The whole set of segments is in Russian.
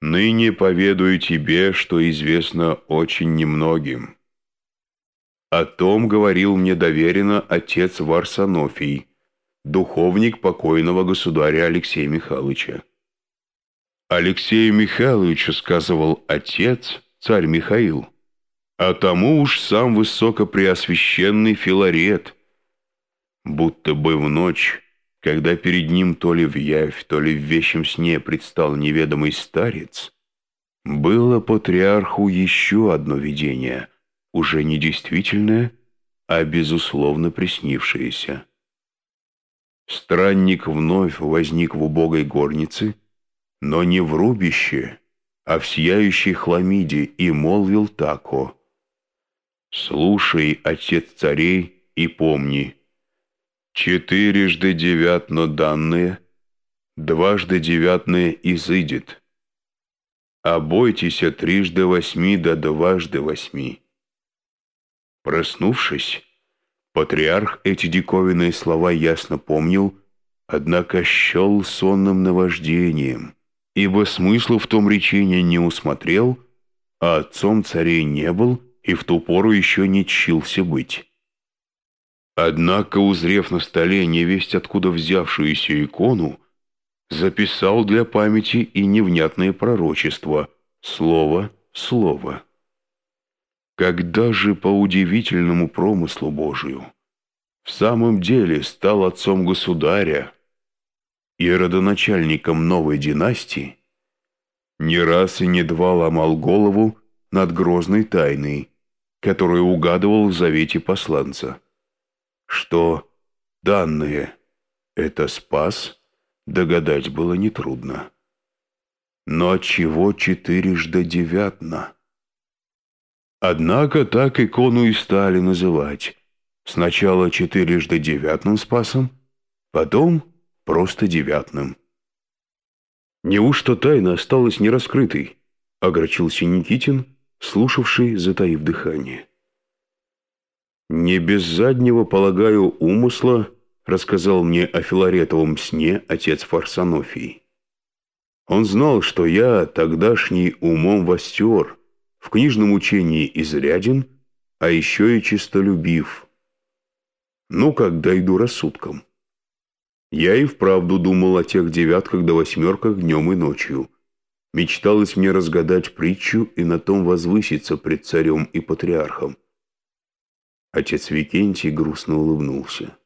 Ныне поведаю тебе, что известно очень немногим. О том говорил мне доверенно отец Варсонофий, духовник покойного государя Алексея Михайловича. Алексею Михайловичу сказывал отец, царь Михаил, а тому уж сам высокопреосвященный Филарет, будто бы в ночь, когда перед ним то ли в явь, то ли в вещем сне предстал неведомый старец, было патриарху еще одно видение, уже не действительное, а безусловно приснившееся. Странник вновь возник в убогой горнице, но не в рубище, а в сияющей хламиде, и молвил тако. «Слушай, отец царей, и помни, четырежды девятно данные, дважды девятное изыдет. Обойтеся трижды восьми да дважды восьми». Проснувшись, патриарх эти диковинные слова ясно помнил, однако щел сонным наваждением, ибо смысла в том речении не усмотрел, а отцом царей не был и в ту пору еще не чился быть. Однако, узрев на столе невесть откуда взявшуюся икону, записал для памяти и невнятное пророчество, слово слово. Когда же по удивительному промыслу Божию в самом деле стал отцом государя и родоначальником новой династии, не раз и не два ломал голову над грозной тайной, которую угадывал в завете посланца, что данные это спас, догадать было нетрудно. Но отчего четырежды девятна? Однако так икону и стали называть. Сначала четырежды девятным спасом, потом просто девятным. «Неужто тайна осталась нераскрытой?» — огорчился Никитин, слушавший, затаив дыхание. «Не без заднего, полагаю, умысла», — рассказал мне о Филаретовом сне отец Фарсонофий. Он знал, что я тогдашний умом востер, в книжном учении изряден, а еще и чистолюбив. Ну, как дойду рассудком. Я и вправду думал о тех девятках до восьмерках днем и ночью. Мечталось мне разгадать притчу и на том возвыситься пред царем и патриархом. Отец Викентий грустно улыбнулся.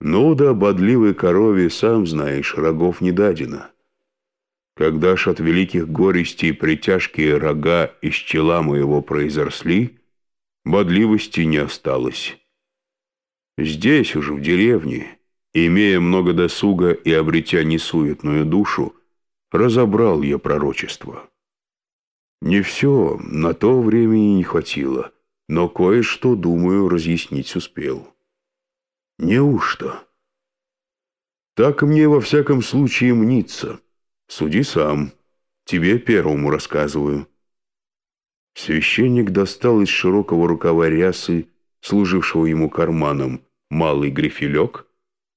«Ну да, бодливой корове, сам знаешь, рогов не дадено. Когда ж от великих горестей притяжкие рога из чела моего произросли, бодливости не осталось. Здесь уже, в деревне, имея много досуга и обретя несуетную душу, разобрал я пророчество. Не все, на то времени не хватило, но кое-что, думаю, разъяснить успел. Неужто? Так мне во всяком случае мнится. Суди сам. Тебе первому рассказываю. Священник достал из широкого рукава рясы, служившего ему карманом, малый грифелек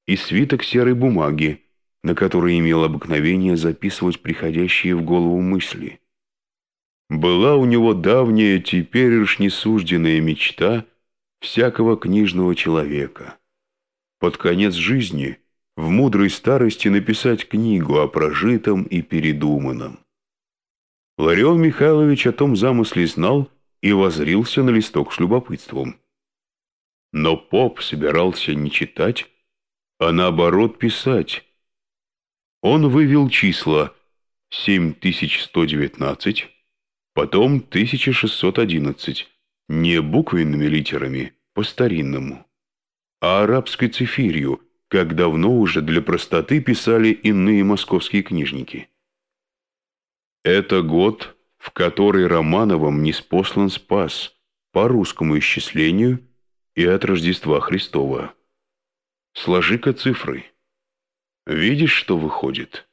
и свиток серой бумаги, на которой имел обыкновение записывать приходящие в голову мысли. Была у него давняя, теперь уж несужденная мечта всякого книжного человека. Под конец жизни в мудрой старости написать книгу о прожитом и передуманном. Ларион Михайлович о том замысле знал и возрился на листок с любопытством. Но поп собирался не читать, а наоборот писать. Он вывел числа 7119, потом 1611, не буквенными литерами, по-старинному, а арабской цифирью – как давно уже для простоты писали иные московские книжники. Это год, в который Романовым неспослан спас по русскому исчислению и от Рождества Христова. Сложи-ка цифры. Видишь, что выходит?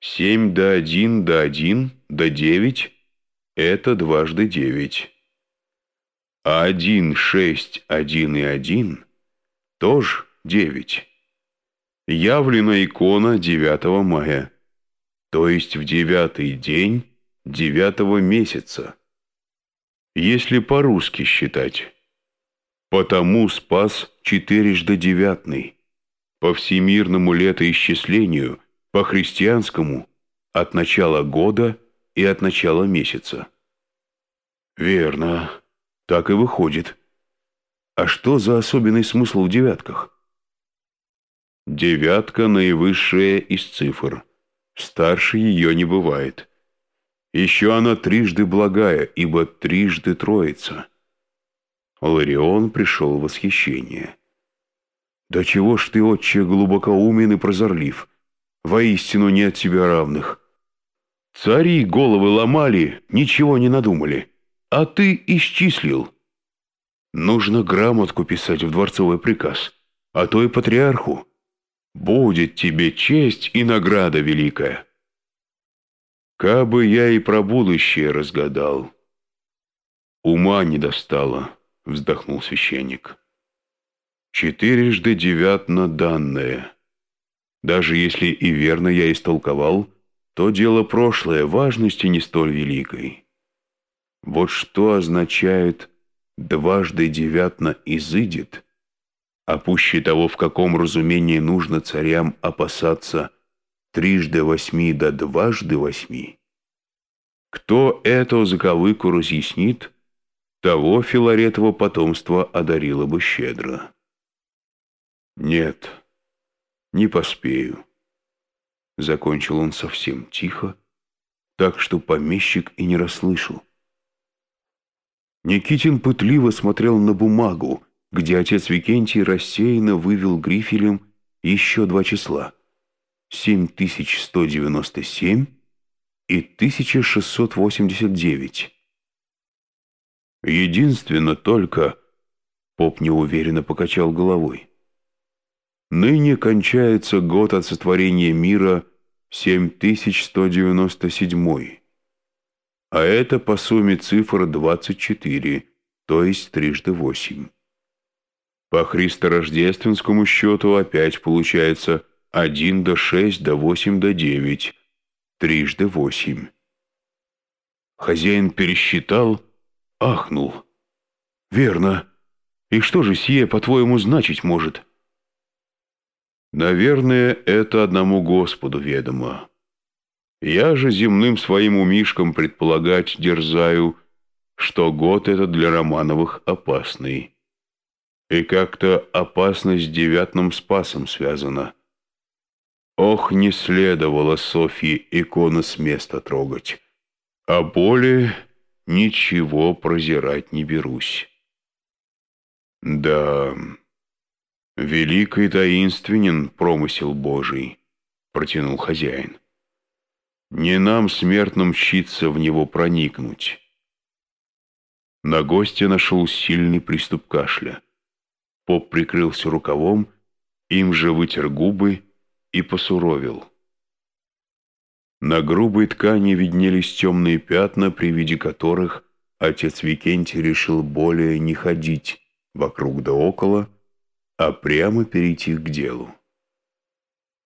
Семь до один до один до девять – это дважды девять. А один, шесть, один и один – тоже 9. Явлена икона 9 мая, то есть в девятый день девятого месяца. Если по-русски считать. Потому спас четырежды девятный. По всемирному летоисчислению, по христианскому, от начала года и от начала месяца. Верно, так и выходит. А что за особенный смысл в девятках? Девятка наивысшая из цифр. Старше ее не бывает. Еще она трижды благая, ибо трижды троица. Ларион пришел в восхищение. «Да чего ж ты, отче, глубоко умен и прозорлив? Воистину нет тебе равных. Цари головы ломали, ничего не надумали, а ты исчислил». Нужно грамотку писать в дворцовый приказ, а то и патриарху. Будет тебе честь и награда великая. Кабы я и про будущее разгадал. Ума не достало, вздохнул священник. Четырежды девятно данное. Даже если и верно я истолковал, то дело прошлое, важности не столь великой. Вот что означает дважды девятно изыдет, а пуще того, в каком разумении нужно царям опасаться трижды восьми да дважды восьми, кто эту заковыку разъяснит, того Филаретово потомство одарило бы щедро. Нет, не поспею. Закончил он совсем тихо, так что помещик и не расслышал. Никитин пытливо смотрел на бумагу, где отец Викентий рассеянно вывел грифелем еще два числа — 7197 и 1689. Единственно только, поп неуверенно покачал головой, ныне кончается год от сотворения мира 7197 а это по сумме цифр 24, то есть трижды 8. По христорождественскому счету опять получается 1 до 6 до 8 до 9, трижды 8. Хозяин пересчитал, ахнул. «Верно. И что же сие, по-твоему, значить может?» «Наверное, это одному Господу ведомо. Я же земным своим умишком предполагать дерзаю, что год этот для Романовых опасный. И как-то опасность с девятным спасом связана. Ох, не следовало Софье иконы с места трогать, а более ничего прозирать не берусь. Да, великий таинственен промысел Божий, протянул хозяин. Не нам, смертным, мчиться в него проникнуть. На гостя нашел сильный приступ кашля. Поп прикрылся рукавом, им же вытер губы и посуровил. На грубой ткани виднелись темные пятна, при виде которых отец Викентий решил более не ходить вокруг да около, а прямо перейти к делу.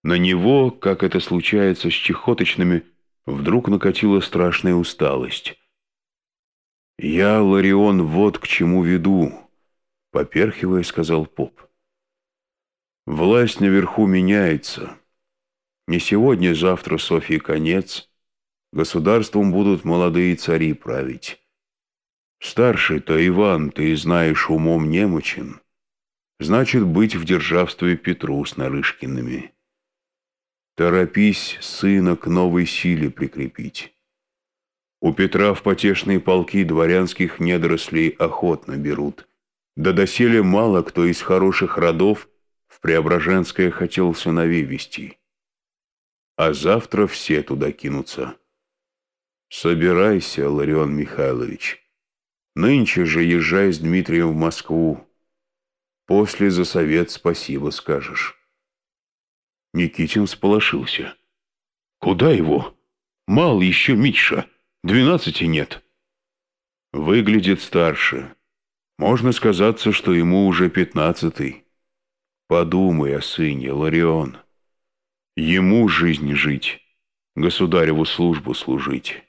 На него, как это случается с чехоточными, вдруг накатила страшная усталость. «Я, Ларион, вот к чему веду», — поперхивая, сказал поп. «Власть наверху меняется. Не сегодня, завтра Софье конец. Государством будут молодые цари править. Старший-то Иван, ты знаешь, умом немочен. Значит, быть в державстве Петру с Нарышкиными». Торопись сына к новой силе прикрепить. У Петра в потешные полки дворянских недорослей охотно берут. Да доселе мало кто из хороших родов в Преображенское хотел сыновей вести. А завтра все туда кинутся. Собирайся, Ларион Михайлович. Нынче же езжай с Дмитрием в Москву. После за совет спасибо скажешь. Никитин сполошился. «Куда его? Мал еще Митша. Двенадцати нет». Выглядит старше. Можно сказаться, что ему уже пятнадцатый. Подумай о сыне, Ларион. Ему жизнь жить. государеву службу служить.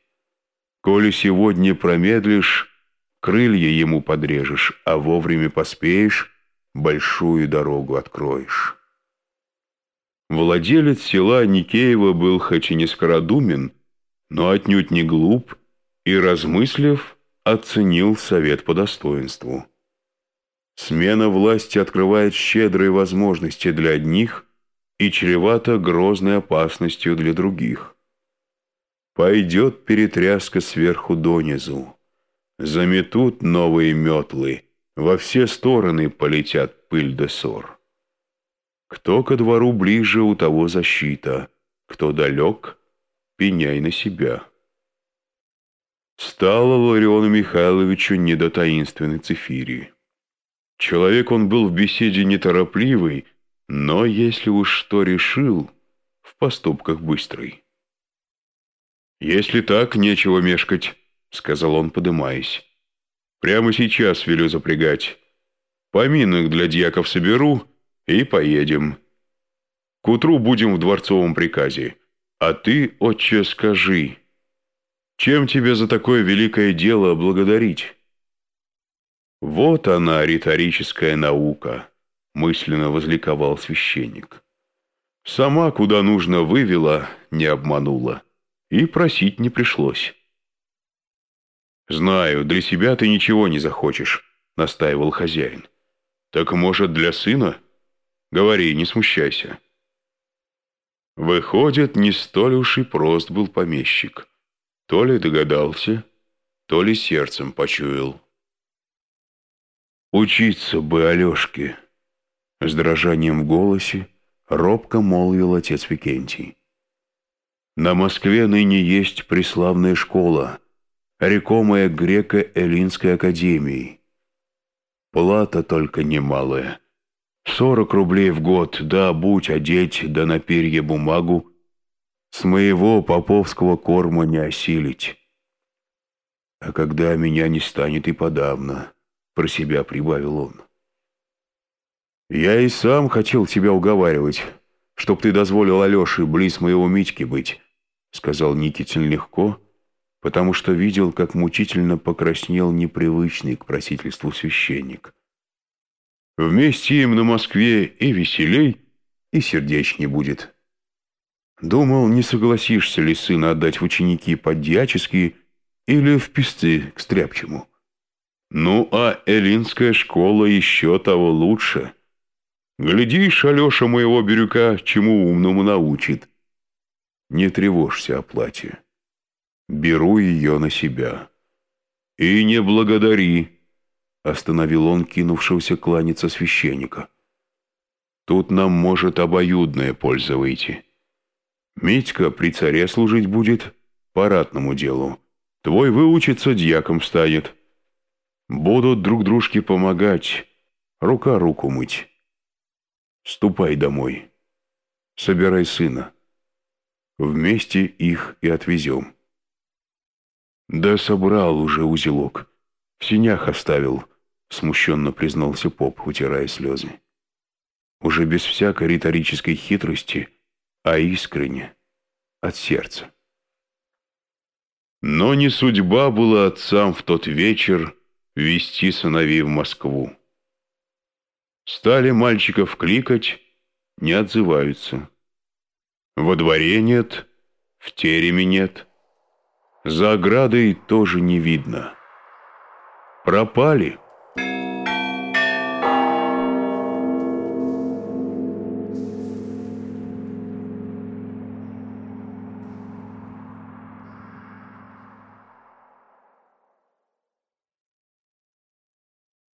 Коли сегодня промедлишь, крылья ему подрежешь, а вовремя поспеешь, большую дорогу откроешь. Владелец села Никеева был хоть и не скородумен, но отнюдь не глуп и, размыслив, оценил совет по достоинству. Смена власти открывает щедрые возможности для одних и чревата грозной опасностью для других. Пойдет перетряска сверху донизу. Заметут новые метлы, во все стороны полетят пыль да ссор. Кто ко двору ближе, у того защита, кто далек, пеняй на себя. Стало Лариону Михайловичу не до таинственной цифирии. Человек он был в беседе неторопливый, но если уж что решил, в поступках быстрый. «Если так, нечего мешкать», — сказал он, подымаясь. «Прямо сейчас велю запрягать. Поминок для дьяков соберу и поедем. К утру будем в дворцовом приказе. А ты, отче, скажи, чем тебе за такое великое дело благодарить?» «Вот она, риторическая наука», — мысленно возликовал священник. «Сама, куда нужно, вывела, не обманула» и просить не пришлось. «Знаю, для себя ты ничего не захочешь», — настаивал хозяин. «Так, может, для сына? Говори, не смущайся». Выходит, не столь уж и прост был помещик. То ли догадался, то ли сердцем почуял. «Учиться бы, Алешке!» С дрожанием в голосе робко молвил отец Викентий. На Москве ныне есть преславная школа, рекомая греко-эллинской академией. Плата только немалая. Сорок рублей в год, да будь одеть, да на перье бумагу, с моего поповского корма не осилить. А когда меня не станет и подавно, про себя прибавил он. Я и сам хотел тебя уговаривать, чтоб ты дозволил Алёше близ моего Митьки быть», — сказал Никитин легко, потому что видел, как мучительно покраснел непривычный к просительству священник. «Вместе им на Москве и веселей, и сердечней будет». Думал, не согласишься ли сына отдать в ученики подьяческие или в писцы к стряпчему. Ну, а эллинская школа еще того лучше — Глядишь, Алеша моего бирюка чему умному научит. Не тревожься о платье. Беру ее на себя. И не благодари, остановил он кинувшегося кланяться священника. Тут нам может обоюдная польза выйти. Митька при царе служить будет по ратному делу. Твой выучится, дьяком станет. Будут друг дружке помогать, рука руку мыть. Ступай домой. Собирай сына. Вместе их и отвезем. Да собрал уже узелок. В синях оставил, смущенно признался поп, утирая слезы. Уже без всякой риторической хитрости, а искренне, от сердца. Но не судьба была отцам в тот вечер вести сыновей в Москву. Стали мальчиков кликать, не отзываются. Во дворе нет, в тереме нет. За оградой тоже не видно. Пропали.